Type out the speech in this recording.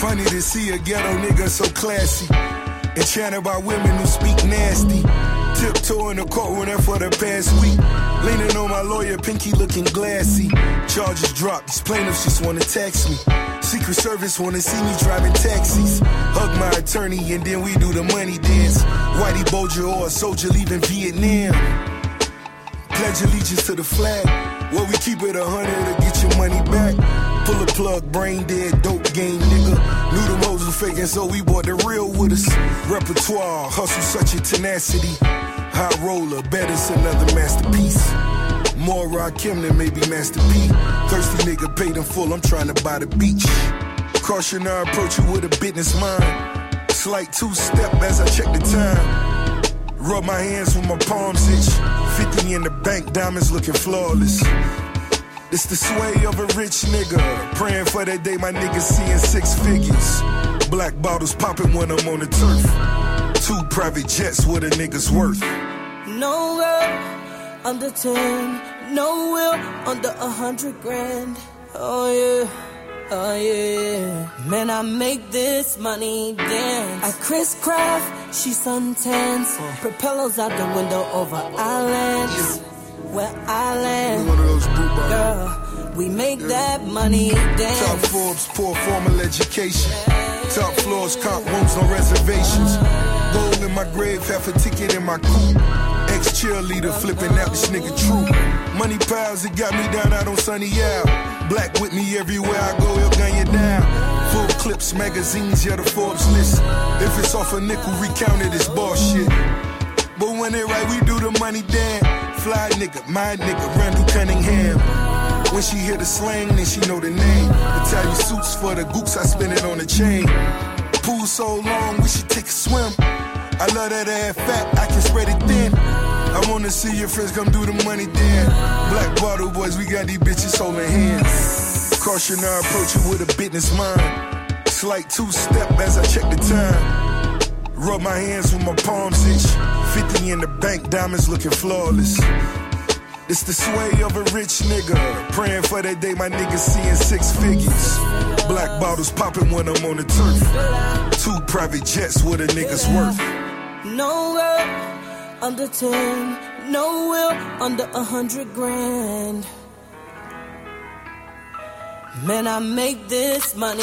Funny to see a ghetto nigga so classy. Enchanted by women who speak nasty. Tiptoe in the courtroom for the past week. Leaning on my lawyer, pinky looking glassy. Charges dropped, these plaintiffs just wanna tax me. Secret Service wanna see me driving taxis. Hug my attorney and then we do the money dance. Whitey Bulger or a soldier leaving Vietnam. Pledge allegiance to the flag. Where we keep it a hundred to get your money back. Pull a plug, brain dead, dope game, nigga. Knew the hoes were faking, so we bought the real with us. Repertoire, hustle, such a tenacity. High roller, bet it's another masterpiece. More Rakim than maybe Master P. Thirsty nigga paid in full, I'm trying to buy the beach. Caution, I approach you with a business mind. Slight two step as I check the time. Rub my hands when my palms itch. 50 in the bank, diamonds looking flawless. It's the sway of a rich nigga. Praying for that day my niggas seeing six figures. Black bottles popping when I'm on the turf. Two private jets, what a nigga's worth. No girl under 10, no will under a hundred grand. Oh yeah, oh yeah. Man, I make this money dance. I Chris Craft, she suntans. Propellers out the window over islands. Where I land. We make that money dance. Top. Forbes, poor formal education. Top floors, comp rooms, no reservations. Gold in my grave, half a ticket in my coupe. Ex cheerleader flipping out this nigga true. Money piles, it got me down out on Sunny Isle. Black with me everywhere I go, he'll gun you down. Full clips, magazines, yeah, the Forbes list. If it's off a nickel, recount it, it's bullshit. But when it right, we do the money damn. Fly nigga, my nigga, Randall Cunningham. When she hear the slang, then she know the name. Italian suits for the gooks, I spin it on the chain. Pool so long, we should take a swim. I love that ass fat, I can spread it thin. I wanna see your friends come do the money then. Black bottle boys, we got these bitches holding hands. Caution, I approach you with a business mind. Slight two step as I check the time. Rub my hands with my palms itch. 50 in the bank, diamonds looking flawless. It's the sway of a rich nigga. Praying for that day my niggas seeing six figures. Black bottles popping when I'm on the turf. Two private jets, what a nigga's worth. No girl under 10, no will under a hundred grand. Man, I make this money